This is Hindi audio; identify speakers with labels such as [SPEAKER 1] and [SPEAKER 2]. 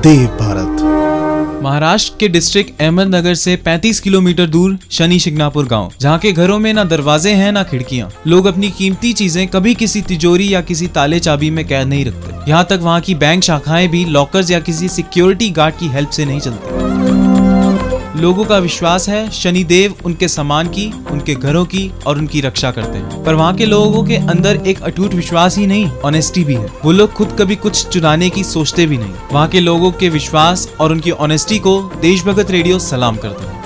[SPEAKER 1] देव भारत।
[SPEAKER 2] महाराष्ट्र के डिस्ट्रिक्ट अहमदनगर से 35 किलोमीटर दूर शनि शिंगनापुर गाँव, जहाँ के घरों में ना दरवाजे हैं, ना खिड़कियाँ। लोग अपनी कीमती चीज़ें कभी किसी तिजोरी या किसी ताले चाबी में कैद नहीं रखते। यहाँ तक वहाँ की बैंक शाखाएँ भी, लॉकर्स या किसी सिक्योरिटी गार्ड की हेल्प से नहीं चलती। लोगों का विश्वास है, शनिदेव उनके सामान की, उनके घरों की और उनकी रक्षा करते हैं। पर वहाँ के लोगों के अंदर एक अटूट विश्वास ही नहीं ऑनेस्टी भी है। वो लोग खुद कभी कुछ चुराने की सोचते भी नहीं। वहाँ के लोगों के विश्वास और उनकी ऑनेस्टी को देशभगत रेडियो सलाम करते हैं।